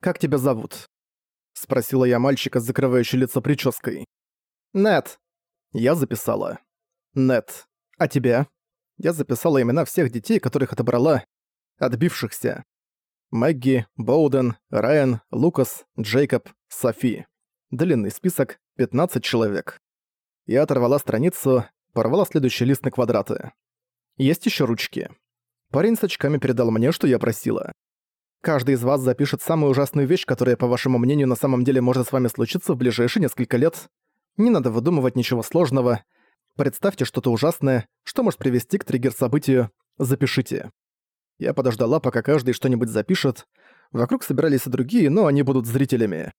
как тебя зовут?» Спросила я мальчика, закрывающий лицо прической. «Нет». Я записала. «Нет. А тебя?» Я записала имена всех детей, которых отобрала, отбившихся. Мэгги, Боуден, Райан, Лукас, Джейкоб, Софи. Длинный список, 15 человек. Я оторвала страницу, порвала следующий лист на квадраты. Есть еще ручки. Парень с очками передал мне, что я просила. Каждый из вас запишет самую ужасную вещь, которая, по вашему мнению, на самом деле может с вами случиться в ближайшие несколько лет. Не надо выдумывать ничего сложного. Представьте что-то ужасное, что может привести к триггер-событию. Запишите. Я подождала, пока каждый что-нибудь запишет. Вокруг собирались и другие, но они будут зрителями.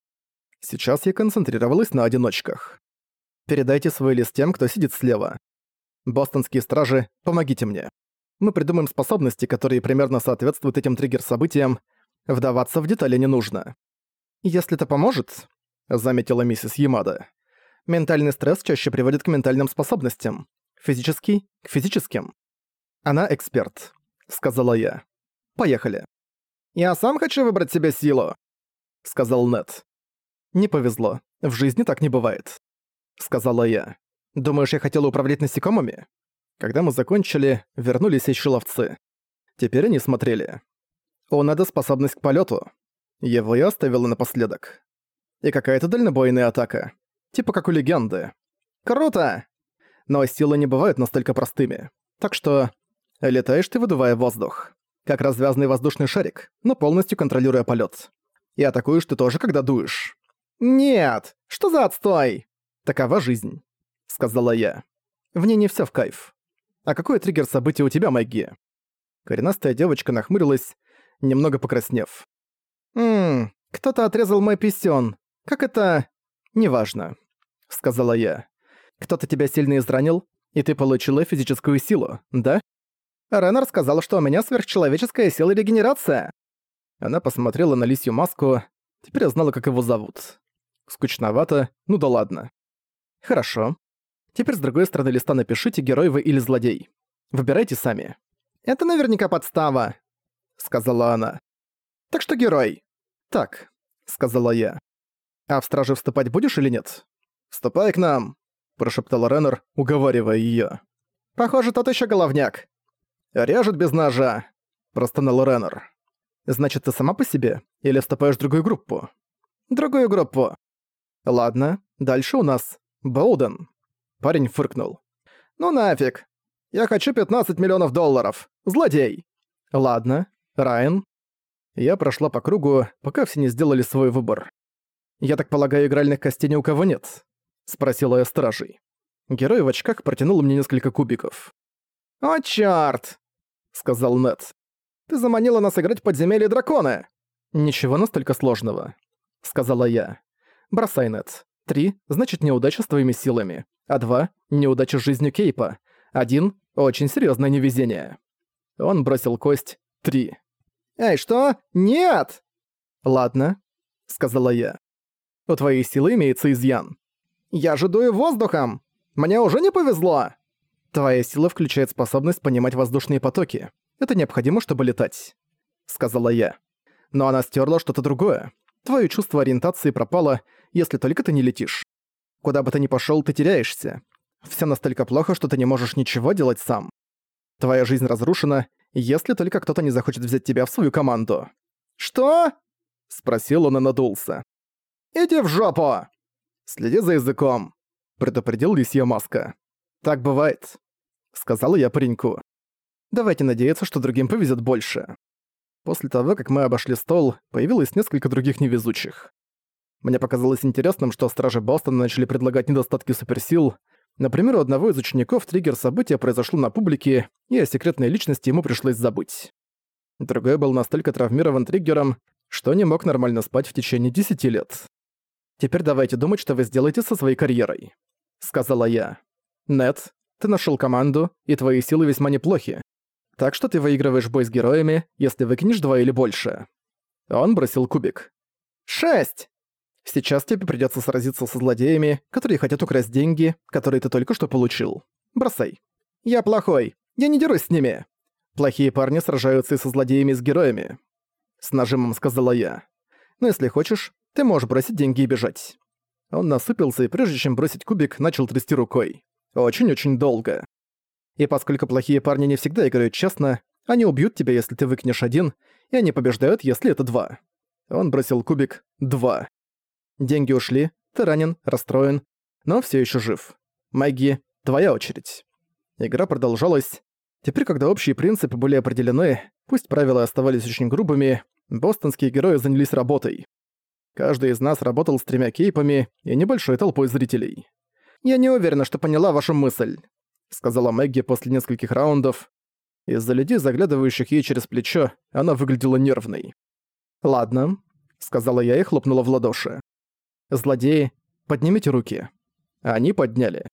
Сейчас я концентрировалась на одиночках. Передайте свой лист тем, кто сидит слева. Бостонские стражи, помогите мне мы придумаем способности, которые примерно соответствуют этим триггер-событиям. Вдаваться в детали не нужно. «Если это поможет», — заметила миссис Ямада, «ментальный стресс чаще приводит к ментальным способностям, физический — к физическим». «Она эксперт», — сказала я. «Поехали». «Я сам хочу выбрать себе силу», — сказал Нед. «Не повезло. В жизни так не бывает», — сказала я. «Думаешь, я хотела управлять насекомыми?» Когда мы закончили, вернулись еще ловцы. Теперь они смотрели. У Неда способность к полету. Его я оставила напоследок. И какая-то дальнобойная атака. Типа как у легенды. Круто! Но силы не бывают настолько простыми. Так что... Летаешь ты, выдувая воздух. Как развязанный воздушный шарик, но полностью контролируя полет. И атакуешь ты тоже, когда дуешь. «Нет! Что за отстой?» «Такова жизнь», — сказала я. В ней не все в кайф. «А какой триггер события у тебя, Мэгги?» Коренастая девочка нахмурилась, немного покраснев. «Ммм, кто-то отрезал мой писён. Как это...» «Неважно», — сказала я. «Кто-то тебя сильно изранил, и ты получила физическую силу, да?» Реннер сказал, что у меня сверхчеловеческая сила регенерация. Она посмотрела на лисью маску, теперь я знала, как его зовут. Скучновато, ну да ладно. Хорошо. Теперь с другой стороны листа напишите, герой вы или злодей. Выбирайте сами. «Это наверняка подстава», — сказала она. «Так что герой». «Так», — сказала я. «А в страже вступать будешь или нет?» «Вступай к нам», — прошептал Реннер, уговаривая её. «Похоже, тот ещё головняк». «Режет без ножа», — простонал Реннер. «Значит, ты сама по себе? Или вступаешь в другую группу?» «Другую группу». «Ладно, дальше у нас Боуден». Парень фыркнул. «Ну нафиг. Я хочу 15 миллионов долларов. Злодей!» «Ладно. Райан». Я прошла по кругу, пока все не сделали свой выбор. «Я так полагаю, игральных костей ни у кого нет?» — спросила я стражей. Герой в очках протянул мне несколько кубиков. «О, чёрт!» — сказал Нет. «Ты заманила нас играть в подземелье дракона!» «Ничего настолько сложного», — сказала я. «Бросай, Нет. 3 – значит неудача с твоими силами, а 2 – неудача с жизнью Кейпа, 1 – очень серьезное невезение. Он бросил кость 3. «Эй, что? Нет!» «Ладно», – сказала я. «У твоей силы имеется изъян». «Я же дую воздухом! Мне уже не повезло!» «Твоя сила включает способность понимать воздушные потоки. Это необходимо, чтобы летать», — сказала я. «Но она стерла что-то другое. Твое чувство ориентации пропало, если только ты не летишь. Куда бы ты ни пошёл, ты теряешься. Всё настолько плохо, что ты не можешь ничего делать сам. Твоя жизнь разрушена, если только кто-то не захочет взять тебя в свою команду. «Что?» — спросил он и надулся. «Иди в жопу!» «Следи за языком», — предупредил лисья маска. «Так бывает», — сказала я пареньку. «Давайте надеяться, что другим повезет больше». После того, как мы обошли стол, появилось несколько других невезучих. Мне показалось интересным, что стражи Бостона начали предлагать недостатки суперсил. Например, у одного из учеников триггер события произошло на публике, и о секретной личности ему пришлось забыть. Другой был настолько травмирован триггером, что не мог нормально спать в течение 10 лет. «Теперь давайте думать, что вы сделаете со своей карьерой», — сказала я. «Нет, ты нашел команду, и твои силы весьма неплохи. Так что ты выигрываешь бой с героями, если выкинешь два или больше». Он бросил кубик. «Шесть!» Сейчас тебе придётся сразиться со злодеями, которые хотят украсть деньги, которые ты только что получил. Бросай. Я плохой. Я не дерусь с ними. Плохие парни сражаются и со злодеями, и с героями. С нажимом сказала я. Но если хочешь, ты можешь бросить деньги и бежать». Он насыпился и прежде чем бросить кубик, начал трясти рукой. Очень-очень долго. И поскольку плохие парни не всегда играют честно, они убьют тебя, если ты выкинешь один, и они побеждают, если это два. Он бросил кубик «два». Деньги ушли, ты ранен, расстроен, но все еще жив. Мэгги, твоя очередь. Игра продолжалась. Теперь, когда общие принципы были определены, пусть правила оставались очень грубыми, бостонские герои занялись работой. Каждый из нас работал с тремя кейпами и небольшой толпой зрителей. «Я не уверена, что поняла вашу мысль», — сказала Мэгги после нескольких раундов. Из-за людей, заглядывающих ей через плечо, она выглядела нервной. «Ладно», — сказала я и хлопнула в ладоши. «Злодеи, поднимите руки». Они подняли.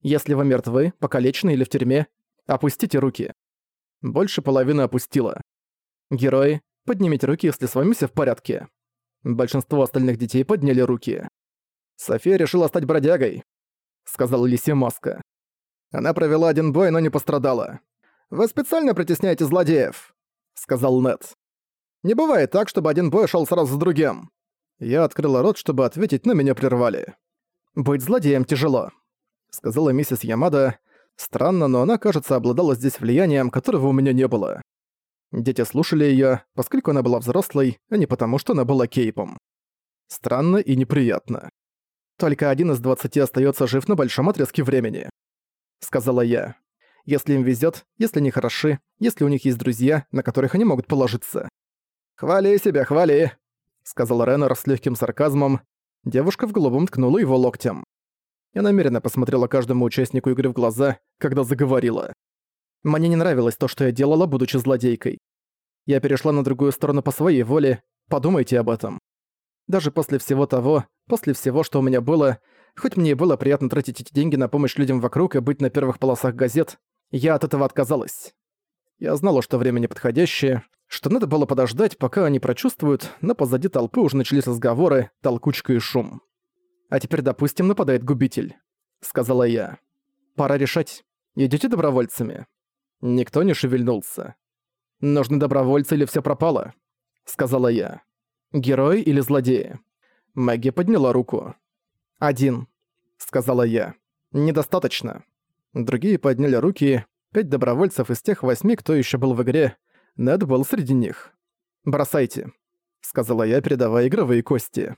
«Если вы мертвы, покалечены или в тюрьме, опустите руки». Больше половины опустила. «Герои, поднимите руки, если с вами все в порядке». Большинство остальных детей подняли руки. «София решила стать бродягой», — сказала Лисия Маска. Она провела один бой, но не пострадала. «Вы специально притесняете злодеев», — сказал Нед. «Не бывает так, чтобы один бой шел сразу с другим». Я открыла рот, чтобы ответить, но меня прервали. «Быть злодеем тяжело», — сказала миссис Ямада. Странно, но она, кажется, обладала здесь влиянием, которого у меня не было. Дети слушали её, поскольку она была взрослой, а не потому, что она была кейпом. Странно и неприятно. Только один из двадцати остаётся жив на большом отрезке времени. Сказала я. Если им везёт, если они хороши, если у них есть друзья, на которых они могут положиться. «Хвали себя, хвали!» Сказал Реннер с легким сарказмом. Девушка в голубом ткнула его локтем. Я намеренно посмотрела каждому участнику игры в глаза, когда заговорила. Мне не нравилось то, что я делала, будучи злодейкой. Я перешла на другую сторону по своей воле, подумайте об этом. Даже после всего того, после всего, что у меня было, хоть мне и было приятно тратить эти деньги на помощь людям вокруг и быть на первых полосах газет, я от этого отказалась. Я знала, что время неподходящее, что надо было подождать, пока они прочувствуют, но позади толпы уже начались разговоры, толкучка и шум. «А теперь, допустим, нападает губитель», — сказала я. «Пора решать, идёте добровольцами?» Никто не шевельнулся. «Нужны добровольцы или все пропало?» — сказала я. «Герой или злодеи?» Мэгги подняла руку. «Один», — сказала я. «Недостаточно». Другие подняли руки. Пять добровольцев из тех восьми, кто еще был в игре. Нед был среди них. «Бросайте», — сказала я, передавая игровые кости.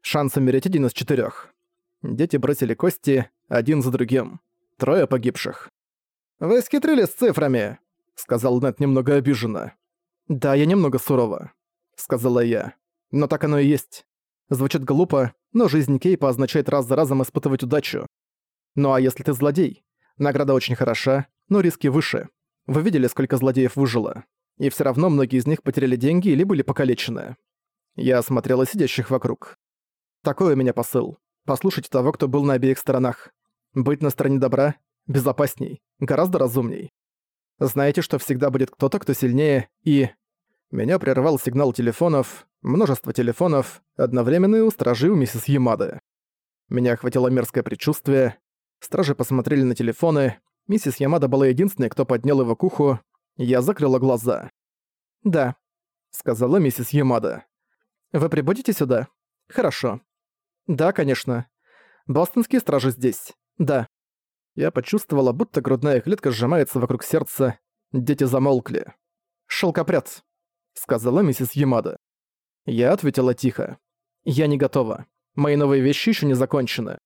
«Шанс умереть один из четырех. Дети бросили кости, один за другим. Трое погибших. «Вы схитрили с цифрами», — сказал Нед немного обиженно. «Да, я немного сурова», — сказала я. «Но так оно и есть. Звучит глупо, но жизнь Кейпа означает раз за разом испытывать удачу. Ну а если ты злодей? Награда очень хороша, но риски выше. Вы видели, сколько злодеев выжило. И все равно многие из них потеряли деньги или были покалечены. Я осмотрела сидящих вокруг. Такой у меня посыл. Послушайте того, кто был на обеих сторонах. Быть на стороне добра безопасней, гораздо разумней. Знаете, что всегда будет кто-то, кто сильнее, и... Меня прервал сигнал телефонов, множество телефонов, одновременно и у стражи у миссис Ямады. Меня охватило мерзкое предчувствие. Стражи посмотрели на телефоны. Миссис Ямада была единственной, кто поднял его к уху. Я закрыла глаза. «Да», — сказала миссис Ямада. «Вы прибудете сюда?» «Хорошо». «Да, конечно. Бостонские стражи здесь. Да». Я почувствовала, будто грудная клетка сжимается вокруг сердца. Дети замолкли. «Шелкопряд», — сказала миссис Ямада. Я ответила тихо. «Я не готова. Мои новые вещи еще не закончены.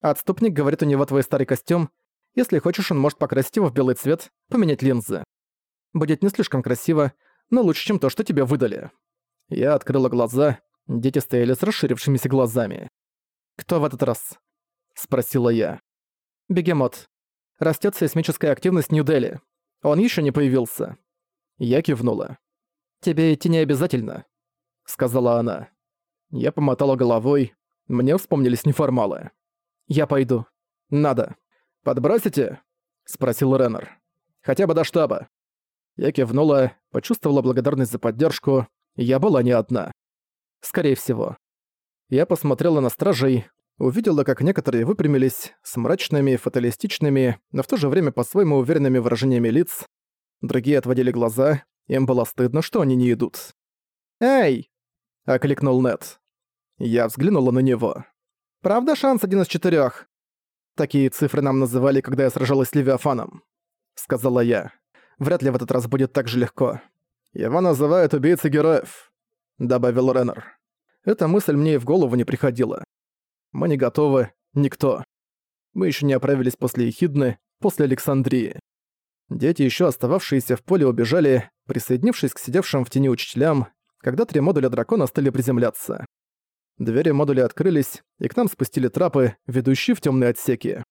Отступник говорит, у него твой старый костюм. Если хочешь, он может покрасить его в белый цвет, поменять линзы. Будет не слишком красиво, но лучше, чем то, что тебе выдали». Я открыла глаза. Дети стояли с расширившимися глазами. «Кто в этот раз?» — спросила я. Бегемот. Растет сейсмическая активность Нью-Дели. Он еще не появился. Я кивнула. «Тебе идти не обязательно», — сказала она. Я помотала головой. Мне вспомнились неформалы. «Я пойду. Надо. Подбросите?» — спросил Реннер. «Хотя бы до штаба». Я кивнула, почувствовала благодарность за поддержку. Я была не одна. Скорее всего. Я посмотрела на стражей, увидела, как некоторые выпрямились с мрачными, фаталистичными, но в то же время по-своему уверенными выражениями лиц. Другие отводили глаза, им было стыдно, что они не идут. «Эй!» — окликнул Нет. Я взглянула на него. «Правда шанс один из четырёх?» «Такие цифры нам называли, когда я сражалась с Левиафаном», — сказала я. «Вряд ли в этот раз будет так же легко». «Его называют убийцей героев», — добавил Реннер. Эта мысль мне и в голову не приходила. Мы не готовы, никто. Мы еще не оправились после Ехидны, после Александрии. Дети, еще остававшиеся в поле, убежали, присоединившись к сидевшим в тени учителям, когда три модуля дракона стали приземляться. Двери модуля открылись, и к нам спустили трапы, ведущие в темные отсеки.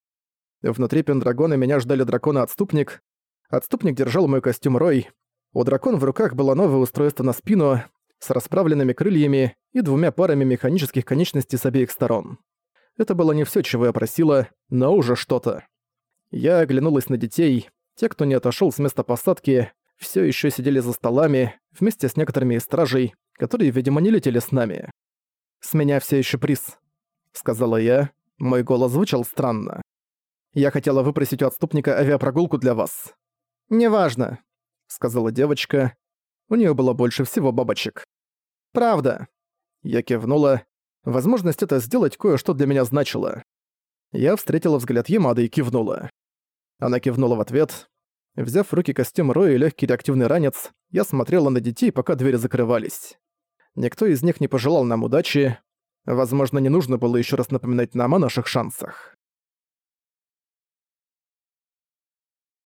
Внутри Пендрагона меня ждали дракона-отступник. Отступник держал мой костюм Рой. У дракона в руках было новое устройство на спину, с расправленными крыльями и двумя парами механических конечностей с обеих сторон. Это было не все, чего я просила, но уже что-то. Я оглянулась на детей. Те, кто не отошел с места посадки, все еще сидели за столами, вместе с некоторыми из стражей, которые, видимо, не летели с нами. «С меня все еще приз», — сказала я. Мой голос звучал странно. «Я хотела выпросить у отступника авиапрогулку для вас». «Неважно», — сказала девочка. У нее было больше всего бабочек. «Правда». Я кивнула, Возможность это сделать кое-что для меня значило. Я встретила взгляд Ямады и кивнула. Она кивнула в ответ. Взяв в руки костюм Роя и легкий реактивный ранец, я смотрела на детей, пока двери закрывались. Никто из них не пожелал нам удачи. Возможно, не нужно было еще раз напоминать нам о наших шансах.